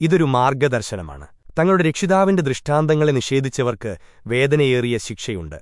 ഇതൊരു മാർഗദർശനമാണ്. തങ്ങളുടെ രക്ഷിതാവിന്റെ ദൃഷ്ടാന്തങ്ങളെ നിഷേധിച്ചവർക്ക് വേദനയേറിയ ശിക്ഷയുണ്ട്.